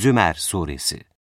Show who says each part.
Speaker 1: Zümer Suresi.